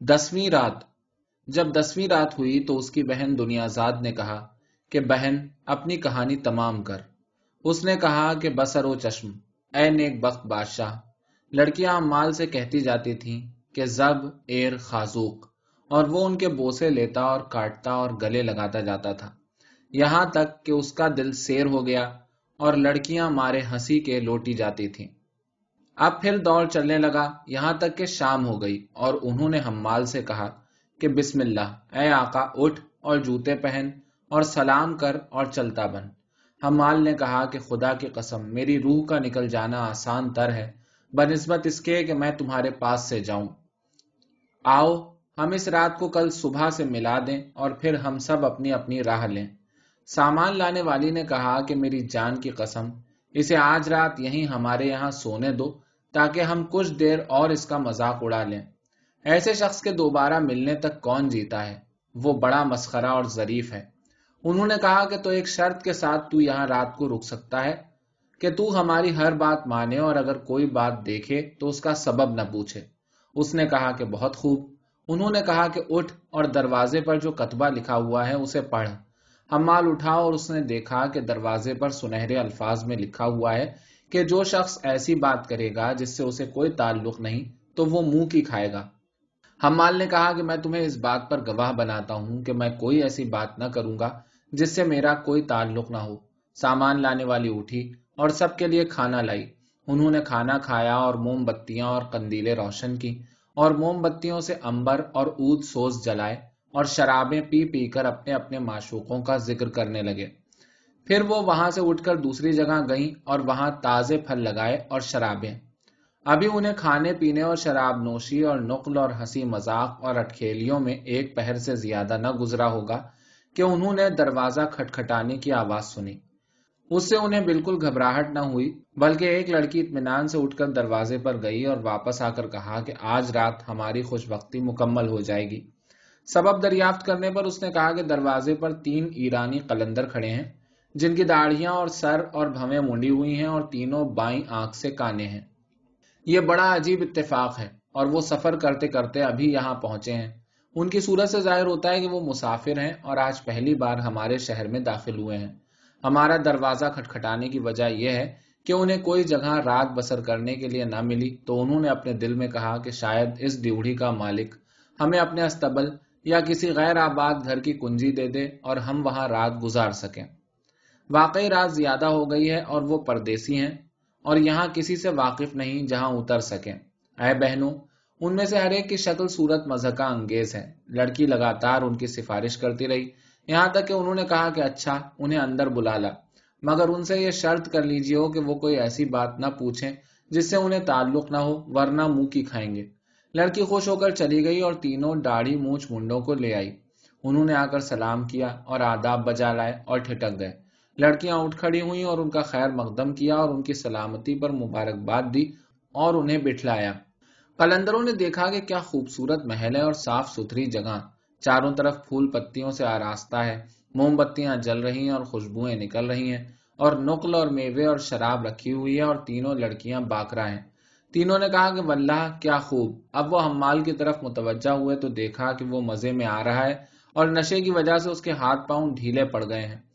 دسویں رات۔ جب دسویں رات ہوئی تو اس کی بہن دنیا زاد نے کہا کہ بہن، اپنی کہانی تمام کر۔ اس نے کہا کہ بسر و چشم، اے نیک بخت بادشاہ، لڑکیاں مال سے کہتی جاتی تھیں کہ زب، ایر، خازوق، اور وہ ان کے بوسے لیتا اور کاٹتا اور گلے لگاتا جاتا تھا۔ یہاں تک کہ اس کا دل سیر ہو گیا اور لڑکیاں مارے ہنسی کے لوٹی جاتی تھیں۔ اب پھر دور چلنے لگا، یہاں تک کہ شام ہو گئی اور انہوں نے ہمال سے کہا کہ بسم اللہ، اے آقا، اٹھ اور جوتے پہن اور سلام کر اور چلتا بن۔ ہمال نے کہا کہ خدا کی قسم، میری روح کا نکل جانا آسان تر ہے، بنسبت اس کے کہ میں تمہارے پاس سے جاؤں۔ آؤ، ہم اس رات کو کل صبح سے ملا دیں اور پھر ہم سب اپنی اپنی راہ لیں۔ سامان لانے والی نے کہا کہ میری جان کی قسم، اسے آج رات یہیں ہمارے یہاں سونے دو۔ تاکہ ہم کچھ دیر اور اس کا مذاق اڑا لیں۔ ایسے شخص کے دوبارہ ملنے تک کون جیتا ہے؟ وہ بڑا مسخرہ اور ظریف ہے۔ انہوں نے کہا کہ تو ایک شرط کے ساتھ تو یہاں رات کو رک سکتا ہے کہ تو ہماری ہر بات مانے اور اگر کوئی بات دیکھے تو اس کا سبب نہ پوچھے۔ اس نے کہا کہ بہت خوب۔ انہوں نے کہا کہ اٹھ اور دروازے پر جو کتبہ لکھا ہوا ہے اسے پڑھ۔ ہم مال اٹھا اور اس نے دیکھا کہ دروازے پر سنہرے الفاظ میں لکھا ہوا ہے کہ جو شخص ایسی بات کرے گا جس سے اسے کوئی تعلق نہیں، تو وہ منہ کی کھائے گا۔ ہمال نے کہا کہ میں تمہیں اس بات پر گواہ بناتا ہوں کہ میں کوئی ایسی بات نہ کروں گا جس سے میرا کوئی تعلق نہ ہو۔ سامان لانے والی اٹھی اور سب کے لیے کھانا لائی۔ انہوں نے کھانا کھایا اور موم بتیاں اور قندیلیں روشن کی اور موم بتیوں سے امبر اور اود سوز جلائے اور شرابیں پی پی کر اپنے اپنے معشوقوں کا ذکر کرنے لگے۔ پھر وہ وہاں سے اٹھ کر دوسری جگہ گئیں اور وہاں تازے پھل لگائے اور شرابیں۔ ابھی انہیں کھانے پینے اور شراب نوشی اور نقل اور ہنسی مذاق اور اٹکھیلیوں میں ایک پہر سے زیادہ نہ گزرا ہوگا کہ انہوں نے دروازہ کھٹکھٹانے کی آواز سنی۔ اس سے انہیں بالکل گھبراہٹ نہ ہوئی، بلکہ ایک لڑکی اطمینان سے اٹھ کر دروازے پر گئی اور واپس آ کر کہا کہ آج رات ہماری خوش بختی مکمل ہو جائے گی۔ سبب دریافت کرنے پر اس نے کہا کہ دروازے پر تین ایرانی قلندر کھڑے ہیں۔ جن کی داڑیاں اور سر اور بھویں منڈی ہوئی ہیں اور تینوں بائیں آنکھ سے کانے ہیں۔ یہ بڑا عجیب اتفاق ہے اور وہ سفر کرتے کرتے ابھی یہاں پہنچے ہیں۔ ان کی صورت سے ظاہر ہوتا ہے کہ وہ مسافر ہیں اور آج پہلی بار ہمارے شہر میں داخل ہوئے ہیں۔ ہمارا دروازہ کھٹکھٹانے کی وجہ یہ ہے کہ انہیں کوئی جگہ رات بسر کرنے کے لیے نہ ملی تو انہوں نے اپنے دل میں کہا کہ شاید اس ڈیوڑی کا مالک ہمیں اپنے استبل یا کسی غیر آباد گھر کی کنجی دے دے اور ہم وہاں رات گزار سکیں۔ واقعی رات زیادہ ہو گئی ہے اور وہ پردیسی ہیں اور یہاں کسی سے واقف نہیں جہاں اتر سکیں۔ اے بہنوں، ان میں سے ہر ایک کی شکل صورت مذہقہ انگیز ہے۔ لڑکی لگاتار ان کی سفارش کرتی رہی۔ یہاں تک کہ انہوں نے کہا کہ اچھا انہیں اندر بلا لا۔ مگر ان سے یہ شرط کر لیجیے ہو کہ وہ کوئی ایسی بات نہ پوچھیں جس سے انہیں تعلق نہ ہو، ورنہ منہ کی کھائیں گے۔ لڑکی خوش ہو کر چلی گئی اور تینوں داڑھی مونچھ منڈوں کو لے آئی۔ انہوں نے آ کر سلام کیا اور آداب بجا لائے اور ٹھٹک گئے۔ لڑکیاں اٹھ کھڑی ہوئی اور ان کا خیر مقدم کیا اور ان کی سلامتی پر مبارکباد دی اور انہیں بٹھلایا۔ قلندروں نے دیکھا کہ کیا خوبصورت محل ہے اور صاف ستھری جگہ۔ چاروں طرف پھول پتیوں سے آراستہ ہے۔ موم بتیاں جل رہی ہیں اور خوشبوئیں نکل رہی ہیں۔ اور نقل اور میوے اور شراب رکھی ہوئی ہے اور تینوں لڑکیاں باکرا ہیں۔ تینوں نے کہا کہ واللہ، کیا خوب۔ اب وہ ہمال کی طرف متوجہ ہوئے تو دیکھا کہ وہ مزے میں آ رہا ہے اور نشے کی وجہ سے اس کے ہاتھ پاؤں ڈھیلے پڑ گئے ہیں۔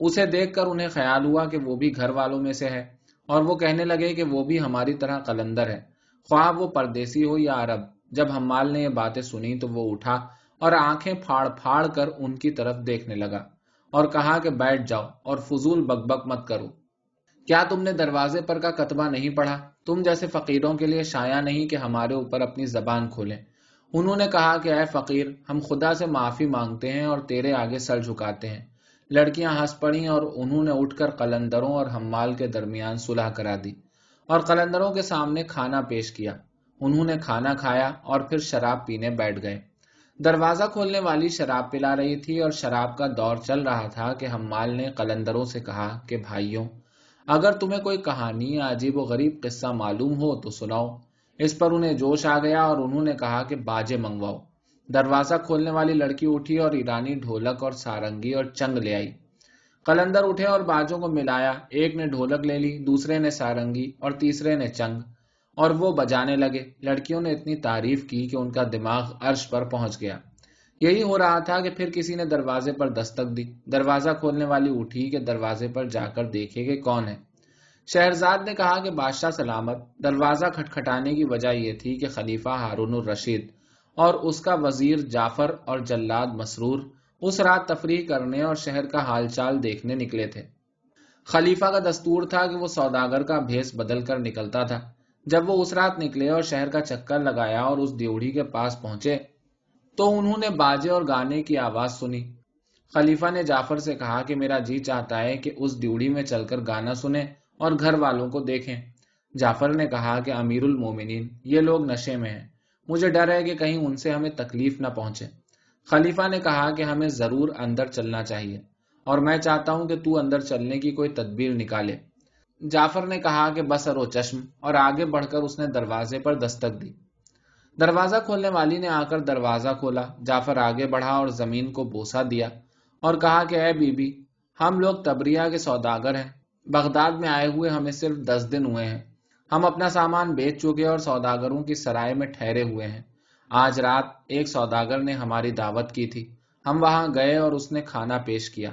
اسے دیکھ کر انہیں خیال ہوا کہ وہ بھی گھر والوں میں سے ہے، اور وہ کہنے لگے کہ وہ بھی ہماری طرح قلندر ہے۔ خواہ وہ پردیسی ہو یا عرب، جب ہمال نے یہ باتیں سنی تو وہ اٹھا اور آنکھیں پھاڑ پھاڑ کر ان کی طرف دیکھنے لگا اور کہا کہ بیٹھ جاؤ اور فضول بک بک مت کرو۔ کیا تم نے دروازے پر کا کتبہ نہیں پڑھا؟ تم جیسے فقیروں کے لیے شایا نہیں کہ ہمارے اوپر اپنی زبان کھولیں۔ انہوں نے کہا کہ اے فقیر، ہم خدا سے معافی مانگتے ہیں اور تیرے آگے سر جھکاتے ہیں۔ لڑکیاں ہنس پڑی اور انہوں نے اٹھ کر قلندروں اور ہمال کے درمیان صلح کرا دی اور قلندروں کے سامنے کھانا پیش کیا۔ انہوں نے کھانا کھایا اور پھر شراب پینے بیٹھ گئے۔ دروازہ کھولنے والی شراب پلا رہی تھی اور شراب کا دور چل رہا تھا کہ ہمال نے قلندروں سے کہا کہ، بھائیوں، اگر تمہیں کوئی کہانی عجیب و غریب قصہ معلوم ہو تو سناؤ۔ اس پر انہیں جوش آ گیا اور انہوں نے کہا کہ، باجے منگواؤ۔ دروازہ کھولنے والی لڑکی اٹھی اور ایرانی ڈھولک اور سارنگی اور چنگ لے آئی۔ قلندر اٹھے اور باجوں کو ملایا۔ ایک نے ڈھولک لے لی، دوسرے نے سارنگی اور تیسرے نے چنگ۔ اور وہ بجانے لگے۔ لڑکیوں نے اتنی تعریف کی کہ ان کا دماغ عرش پر پہنچ گیا۔ یہی ہو رہا تھا کہ پھر کسی نے دروازے پر دستک دی۔ دروازہ کھولنے والی اٹھی کہ دروازے پر جا کر دیکھے کہ کون ہے۔ شہرزاد نے کہا کہ بادشاہ سلامت۔ دروازہ کھٹکھٹانے کی وجہ یہ تھی کہ خلیفہ ہارون الرشید اور اس کا وزیر جعفر اور جلاد مسرور اس رات تفریح کرنے اور شہر کا حال چال دیکھنے نکلے تھے۔ خلیفہ کا دستور تھا کہ وہ سوداگر کا بھیس بدل کر نکلتا تھا۔ جب وہ اس رات نکلے اور شہر کا چکر لگایا اور اس دیوڑی کے پاس پہنچے، تو انہوں نے باجے اور گانے کی آواز سنی۔ خلیفہ نے جعفر سے کہا کہ میرا جی چاہتا ہے کہ اس ڈیوڑی میں چل کر گانا سنے اور گھر والوں کو دیکھیں۔ جعفر نے کہا کہ امیر المومنین، یہ لوگ نشے میں ہیں۔ مجھے ڈر ہے کہ کہیں ان سے ہمیں تکلیف نہ پہنچے۔ خلیفہ نے کہا کہ ہمیں ضرور اندر چلنا چاہیے اور میں چاہتا ہوں کہ تو اندر چلنے کی کوئی تدبیر نکالے۔ جعفر نے کہا کہ بسر و چشم اور آگے بڑھ کر اس نے دروازے پر دستک دی۔ دروازہ کھولنے والی نے آ کر دروازہ کھولا۔ جعفر آگے بڑھا اور زمین کو بوسا دیا اور کہا کہ اے بی بی ہم لوگ تبریا کے سوداگر ہیں۔ بغداد میں آئے ہوئے ہمیں صرف دس دن ہوئے ہیں۔ ہم اپنا سامان بیچ چکے اور سوداگروں کی سرائے میں ٹھہرے ہوئے ہیں۔ آج رات ایک سوداگر نے ہماری دعوت کی تھی۔ ہم وہاں گئے اور اس نے کھانا پیش کیا۔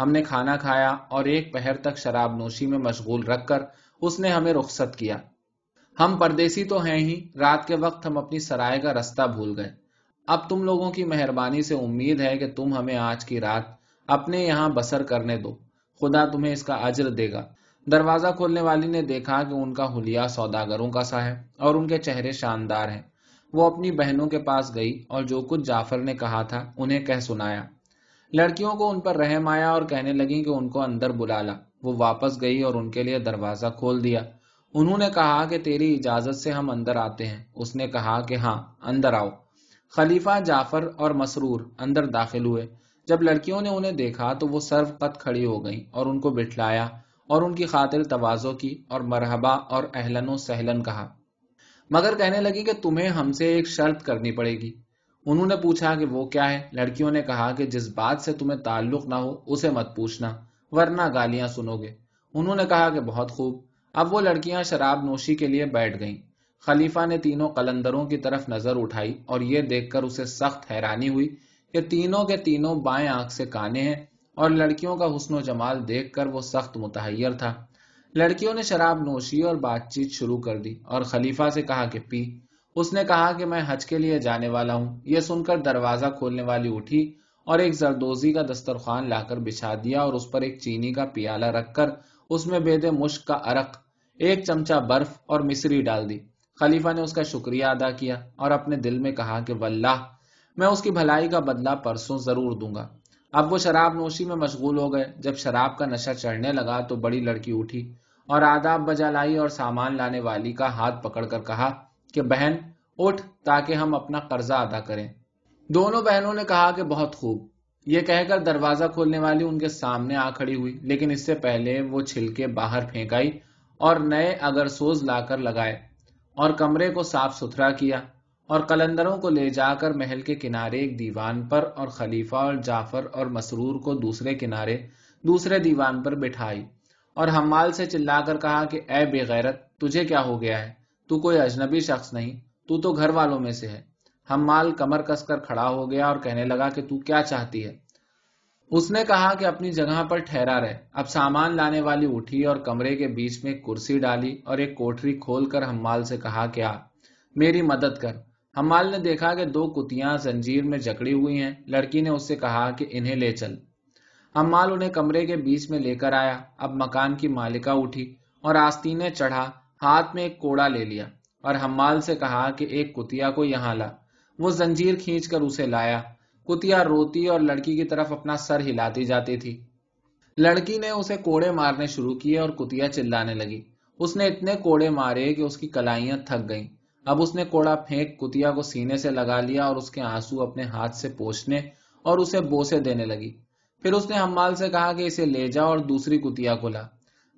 ہم نے کھانا کھایا اور ایک پہر تک شراب نوشی میں مشغول رکھ کر اس نے ہمیں رخصت کیا۔ ہم پردیسی تو ہیں ہی، رات کے وقت ہم اپنی سرائے کا رستہ بھول گئے۔ اب تم لوگوں کی مہربانی سے امید ہے کہ تم ہمیں آج کی رات اپنے یہاں بسر کرنے دو۔ خدا تمہیں اس کا اجر دے گا۔ دروازہ کھولنے والی نے دیکھا کہ ان کا حلیہ سوداگروں کا سا ہے اور ان کے چہرے شاندار ہیں۔ وہ اپنی بہنوں کے پاس گئی اور جو کچھ جعفر نے کہا تھا انہیں کہہ سنایا۔ لڑکیوں کو ان پر رحم آیا اور کہنے لگی کہ ان کو اندر بلا لا۔ وہ واپس گئی اور ان کے لیے دروازہ کھول دیا۔ انہوں نے کہا کہ تیری اجازت سے ہم اندر آتے ہیں۔ اس نے کہا کہ ہاں اندر آؤ۔ خلیفہ جعفر اور مسرور اندر داخل ہوئے۔ جب لڑکیوں نے انہیں دیکھا تو وہ سرو قد کھڑی ہو گئی اور ان کو بٹھلایا۔ اور ان کی خاطر توازو کی اور مرحبا اور اہلن و سہلن کہا۔ مگر کہنے لگی کہ تمہیں ہم سے ایک شرط کرنی پڑے گی۔ انہوں نے پوچھا کہ وہ کیا ہے؟ لڑکیوں نے کہا کہ جس بات سے تمہیں تعلق نہ ہو، اسے مت پوچھنا، ورنہ گالیاں سنو گے۔ انہوں نے کہا کہ بہت خوب۔ اب وہ لڑکیاں شراب نوشی کے لیے بیٹھ گئیں۔ خلیفہ نے تینوں قلندروں کی طرف نظر اٹھائی اور یہ دیکھ کر اسے سخت حیرانی ہوئی کہ تینوں کے تینوں بائیں آنکھ سے کانے ہیں۔ اور لڑکیوں کا حسن و جمال دیکھ کر وہ سخت متحیر تھا۔ لڑکیوں نے شراب نوشی اور بات چیت شروع کر دی اور خلیفہ سے کہا کہ، پی، اس نے کہا کہ میں حج کے لیے جانے والا ہوں۔ یہ سن کر دروازہ کھولنے والی اٹھی اور ایک زردوزی کا دسترخوان لا کر بچھا دیا اور اس پر ایک چینی کا پیالہ رکھ کر اس میں بے مشک کا عرق، ایک چمچہ برف اور مصری ڈال دی۔ خلیفہ نے اس کا شکریہ ادا کیا اور اپنے دل میں کہا کہ، واللہ، میں اس کی بھلائی کا بدلہ پرسوں ضرور دوں گا۔ اب وہ شراب نوشی میں مشغول ہو گئے۔ جب شراب کا نشہ چڑھنے لگا تو بڑی لڑکی اٹھی اور آداب بجا لائی اور سامان لانے والی کا ہاتھ پکڑ کر کہا کہ بہن، اٹھ تاکہ ہم اپنا قرضہ ادا کریں۔ دونوں بہنوں نے کہا کہ بہت خوب۔ یہ کہہ کر دروازہ کھولنے والی ان کے سامنے آ کھڑی ہوئی، لیکن اس سے پہلے وہ چھلکے باہر پھینکائی اور نئے اگر سوز لا کر لگائے اور کمرے کو صاف ستھرا کیا۔ اور قلندروں کو لے جا کر محل کے کنارے ایک دیوان پر اور خلیفہ اور جعفر اور مسرور کو دوسرے کنارے، دوسرے دیوان پر بٹھائی اور حمال سے چلا کر کہا کہ، اے بے غیرت، تجھے کیا ہو گیا ہے؟ تو کوئی اجنبی شخص نہیں، تو تو گھر والوں میں سے ہے۔ حمال کمر کس کر کھڑا ہو گیا اور کہنے لگا کہ، تو کیا چاہتی ہے؟ اس نے کہا کہ، اپنی جگہ پر ٹھہرا رہے اب سامان لانے والی اٹھی اور کمرے کے بیچ میں کرسی ڈالی اور ایک کوٹری کھول کر حمال سے کہا کیا میری مدد کر۔ حمال نے دیکھا کہ دو کتیاں زنجیر میں جکڑی ہوئی ہیں۔ لڑکی نے اس سے کہا کہ انہیں لے چل۔ امال انہیں کمرے کے بیچ میں لے کر آیا۔ اب مکان کی مالکہ اٹھی اور آستینے چڑھا۔ ہاتھ میں ایک کوڑا لے لیا اور ہمال سے کہا کہ ایک کتیا کو یہاں لا۔ وہ زنجیر کھینچ کر اسے لایا۔ کتیا روتی اور لڑکی کی طرف اپنا سر ہلاتی جاتی تھی۔ لڑکی نے اسے کوڑے مارنے شروع کیے اور کتیا چلانے لگی۔ اس نے اتنے کوڑے مارے کہ اس کی کلائیاں تھک گئیں۔ اب اس نے کوڑا پھینک کتیا کو سینے سے لگا لیا اور اس کے آنسو اپنے ہاتھ سے پوچھنے اور اسے بوسے دینے لگی۔ پھر اس نے ہمال سے کہا کہ اسے لے جا اور دوسری کتیا کو لا۔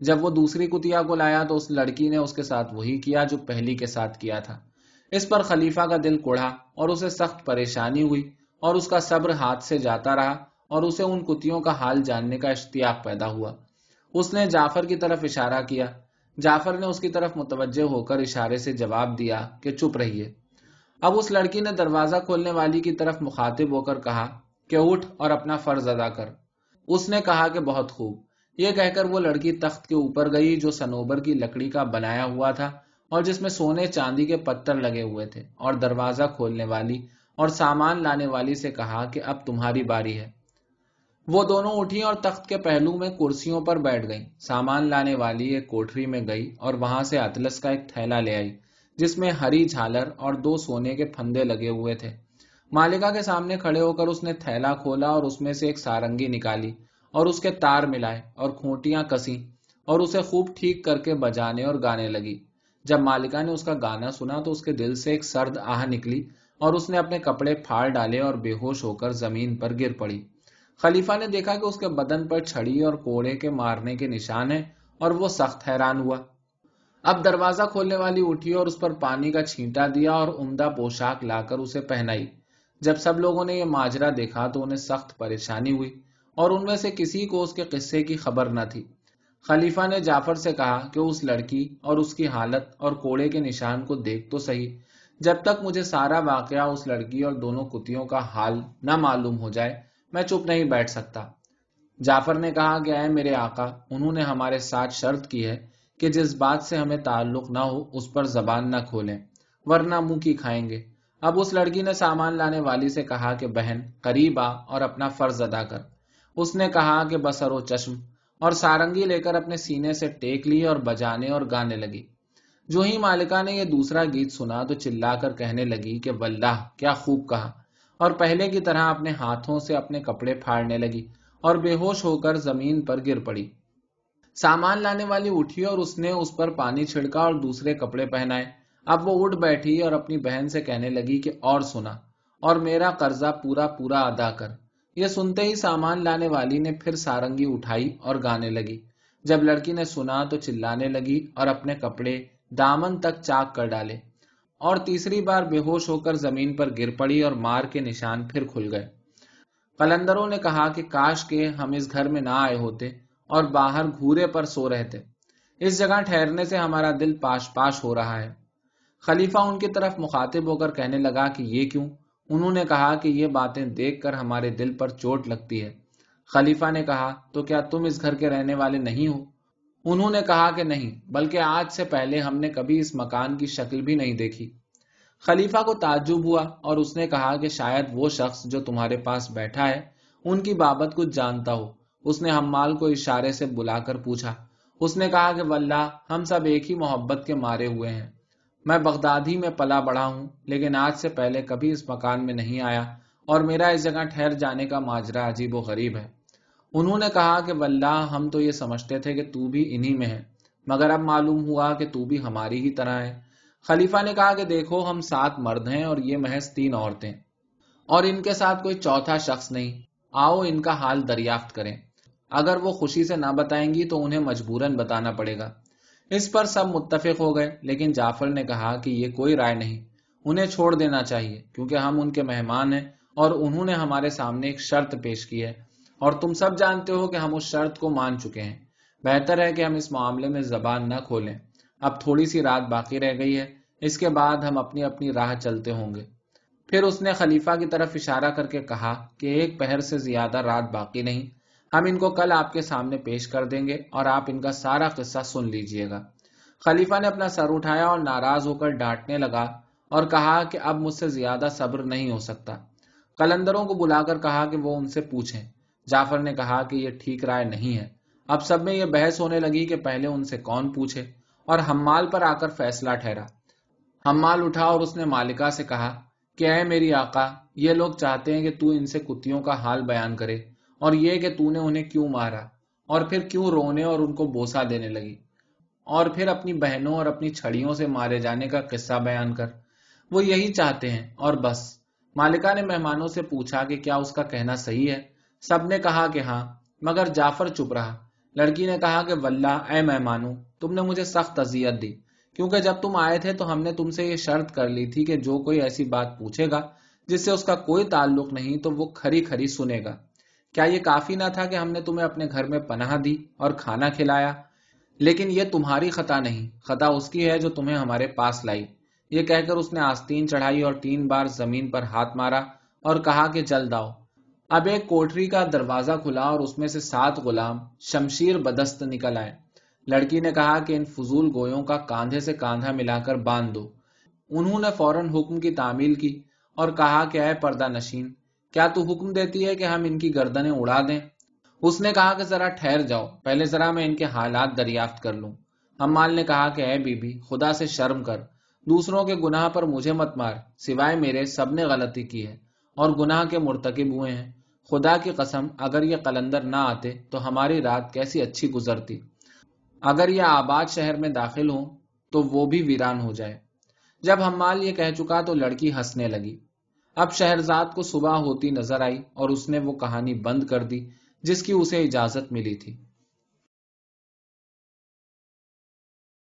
جب وہ دوسری کتیا کو لایا تو اس لڑکی نے اس کے ساتھ وہی کیا جو پہلی کے ساتھ کیا تھا۔ اس پر خلیفہ کا دل کوڑا اور اسے سخت پریشانی ہوئی اور اس کا صبر ہاتھ سے جاتا رہا اور اسے ان کتیوں کا حال جاننے کا اشتیاق پیدا ہوا۔ اس نے جعفر کی طرف اشارہ کیا۔ جعفر نے اس کی طرف متوجہ ہو کر اشارے سے جواب دیا کہ چپ رہیے۔ اب اس لڑکی نے دروازہ کھولنے والی کی طرف مخاطب ہو کر کہا کہ اٹھ اور اپنا فرض ادا کر۔ اس نے کہا کہ بہت خوب۔ یہ کہہ کر وہ لڑکی تخت کے اوپر گئی جو سنوبر کی لکڑی کا بنایا ہوا تھا اور جس میں سونے چاندی کے پتھر لگے ہوئے تھے اور دروازہ کھولنے والی اور سامان لانے والی سے کہا کہ اب تمہاری باری ہے۔ وہ دونوں اٹھی اور تخت کے پہلو میں کرسیوں پر بیٹھ گئیں۔ سامان لانے والی ایک کوٹری میں گئی اور وہاں سے اطلس کا ایک تھیلا لے آئی، جس میں ہری جھالر اور دو سونے کے پھندے لگے ہوئے تھے۔ مالکا کے سامنے کھڑے ہو کر اس نے تھیلا کھولا اور اس میں سے ایک سارنگی نکالی اور اس کے تار ملائے اور کھوٹیاں کسی اور اسے خوب ٹھیک کر کے بجانے اور گانے لگی۔ جب مالکا نے اس کا گانا سنا تو اس کے دل سے ایک سرد آہ نکلی اور اس نے اپنے کپڑے پھاڑ ڈالے اور بے ہوش ہو کر زمین پر گر پڑی۔ خلیفہ نے دیکھا کہ اس کے بدن پر چھڑی اور کوڑے کے مارنے کے نشان ہیں اور وہ سخت حیران ہوا۔ اب دروازہ کھولنے والی اٹھی اور اس پر پانی کا چھینٹا دیا اور عمدہ پوشاک لا کر اسے پہنائی۔ جب سب لوگوں نے یہ ماجرا دیکھا تو انہیں سخت پریشانی ہوئی اور ان میں سے کسی کو اس کے قصے کی خبر نہ تھی۔ خلیفہ نے جعفر سے کہا کہ اس لڑکی اور اس کی حالت اور کوڑے کے نشان کو دیکھ تو صحیح، جب تک مجھے سارا واقعہ اس لڑکی اور دونوں کتیوں کا حال نہ معلوم ہو جائے۔ میں چپ نہیں بیٹھ سکتا۔ جعفر نے کہا کہ اے میرے آقا، انہوں نے ہمارے ساتھ شرط کی ہے کہ جس بات سے ہمیں تعلق نہ ہو اس پر زبان نہ کھولیں، ورنہ منہ کی کھائیں گے۔ اب اس لڑکی نے سامان لانے والی سے کہا کہ بہن، قریب آ اور اپنا فرض ادا کر۔ اس نے کہا کہ بسر و چشم اور سارنگی لے کر اپنے سینے سے ٹیک لی اور بجانے اور گانے لگی۔ جو ہی مالکا نے یہ دوسرا گیت سنا تو چلا کر کہنے لگی کہ واللہ، کیا خوب کہا۔ اور پہلے کی طرح اپنے ہاتھوں سے اپنے کپڑے پھاڑنے لگی اور بے ہوش ہو کر زمین پر گر پڑی۔ سامان لانے والی اٹھی اور اس نے اس پر پانی چھڑکا اور دوسرے کپڑے پہنائے۔ اب وہ اٹھ بیٹھی اور اپنی بہن سے کہنے لگی کہ اور سنا۔ اور میرا قرضہ پورا پورا ادا کر۔ یہ سنتے ہی سامان لانے والی نے پھر سارنگی اٹھائی اور گانے لگی۔ جب لڑکی نے سنا تو چلانے لگی اور اپنے کپڑے دامن تک چاک کر ڈالے۔ اور تیسری بار بے ہوش ہو کر زمین پر گر پڑی اور مار کے نشان پھر کھل گئے۔ قلندروں نے کہا کہ کاش کے ہم اس گھر میں نہ آئے ہوتے اور باہر گھورے پر سو رہتے۔ اس جگہ ٹھہرنے سے ہمارا دل پاش پاش ہو رہا ہے۔ خلیفہ ان کی طرف مخاطب ہو کر کہنے لگا کہ یہ کیوں؟ انہوں نے کہا کہ یہ باتیں دیکھ کر ہمارے دل پر چوٹ لگتی ہے۔ خلیفہ نے کہا، تو کیا تم اس گھر کے رہنے والے نہیں ہو؟ انہوں نے کہا کہ نہیں، بلکہ آج سے پہلے ہم نے کبھی اس مکان کی شکل بھی نہیں دیکھی۔ خلیفہ کو تعجب ہوا اور اس نے کہا کہ شاید وہ شخص جو تمہارے پاس بیٹھا ہے، ان کی بابت کچھ جانتا ہو۔ اس نے ہمال کو اشارے سے بلا کر پوچھا۔ اس نے کہا کہ واللہ، ہم سب ایک ہی محبت کے مارے ہوئے ہیں۔ میں بغدادی میں پلا بڑا ہوں، لیکن آج سے پہلے کبھی اس مکان میں نہیں آیا اور میرا اس جگہ ٹھہر جانے کا ماجرا عجیب و غریب ہے۔ انہوں نے کہا کہ واللہ، ہم تو یہ سمجھتے تھے کہ تو بھی انہی میں ہے، مگر اب معلوم ہوا کہ تو بھی ہماری ہی طرح ہے۔ خلیفہ نے کہا کہ دیکھو، ہم سات مرد ہیں اور یہ محض تین عورتیں۔ اور ان کے ساتھ کوئی چوتھا شخص نہیں۔ آؤ ان کا حال دریافت کریں۔ اگر وہ خوشی سے نہ بتائیں گی تو انہیں مجبوراً بتانا پڑے گا۔ اس پر سب متفق ہو گئے، لیکن جعفر نے کہا کہ یہ کوئی رائے نہیں۔ انہیں چھوڑ دینا چاہیے، کیونکہ ہم ان کے مہمان ہیں اور انہوں نے ہمارے سامنے ایک شرط پیش کی ہے۔ اور تم سب جانتے ہو کہ ہم اس شرط کو مان چکے ہیں۔ بہتر ہے کہ ہم اس معاملے میں زبان نہ کھولیں۔ اب تھوڑی سی رات باقی رہ گئی ہے۔ اس کے بعد ہم اپنی اپنی راہ چلتے ہوں گے۔ پھر اس نے خلیفہ کی طرف اشارہ کر کے کہا کہ ایک پہر سے زیادہ رات باقی نہیں۔ ہم ان کو کل آپ کے سامنے پیش کر دیں گے اور آپ ان کا سارا قصہ سن لیجیے گا۔ خلیفہ نے اپنا سر اٹھایا اور ناراض ہو کر ڈانٹنے لگا اور کہا کہ اب مجھ سے زیادہ صبر نہیں ہو سکتا۔ کلندروں کو بلا کر کہا کہ وہ ان سے پوچھیں۔ جعفر نے کہا کہ یہ ٹھیک رائے نہیں ہے۔ اب سب میں یہ بحث ہونے لگی کہ پہلے ان سے کون پوچھے اور ہمال پر آ کر فیصلہ ٹھہرا۔ ہمال اٹھا اور اس نے مالکا سے کہا کہ اے میری آقا، یہ لوگ چاہتے ہیں کہ تو ان سے کتوں کا حال بیان کرے اور یہ کہ تو نے انہیں کیوں مارا اور پھر کیوں رونے اور ان کو بوسا دینے لگی اور پھر اپنی بہنوں اور اپنی چھڑیوں سے مارے جانے کا قصہ بیان کر۔ وہ یہی چاہتے ہیں اور بس۔ مالکا نے مہمانوں سے پوچھا کہ کیا اس کا کہنا صحیح ہے؟ سب نے کہا کہ ہاں مگر جعفر چپ رہا۔ لڑکی نے کہا کہ واللہ، اے مہمانوں، تم نے مجھے سخت اذیت دی۔ کیونکہ جب تم آئے تھے تو ہم نے تم سے یہ شرط کر لی تھی کہ جو کوئی ایسی بات پوچھے گا، جس سے اس کا کوئی تعلق نہیں، تو وہ کھری کھری سنے گا۔ کیا یہ کافی نہ تھا کہ ہم نے تمہیں اپنے گھر میں پناہ دی اور کھانا کھلایا؟ لیکن یہ تمہاری خطا نہیں۔ خطا اس کی ہے جو تمہیں ہمارے پاس لائی۔ یہ کہہ کر اس نے آستین چڑھائی اور تین بار زمین پر ہاتھ مارا اور کہا کہ جلد آؤ۔ اب ایک کوٹری کا دروازہ کھلا اور اس میں سے سات غلام شمشیر بدست نکل آئے۔ لڑکی نے کہا کہ ان فضول گویوں کا کاندھے سے کاندھا ملا کر باندھ دو۔ انہوں نے فوراً حکم کی تعمیل کی اور کہا کہ اے پردہ نشین، کیا تو حکم دیتی ہے کہ ہم ان کی گردنیں اڑا دیں؟ اس نے کہا کہ ذرا ٹھہر جاؤ، پہلے ذرا میں ان کے حالات دریافت کر لوں۔ ہم نے کہا کہ اے بی بی، خدا سے شرم کر، دوسروں کے گناہ پر مجھے مت مار، سوائے میرے سب نے غلطی کی ہے۔ اور گناہ کے مرتکب ہوئے ہیں۔ خدا کی قسم، اگر یہ قلندر نہ آتے تو ہماری رات کیسی اچھی گزرتی۔ اگر یہ آباد شہر میں داخل ہوں تو وہ بھی ویران ہو جائے۔ جب ہمال یہ کہہ چکا تو لڑکی ہنسنے لگی۔ اب شہرزاد کو صبح ہوتی نظر آئی اور اس نے وہ کہانی بند کر دی جس کی اسے اجازت ملی تھی۔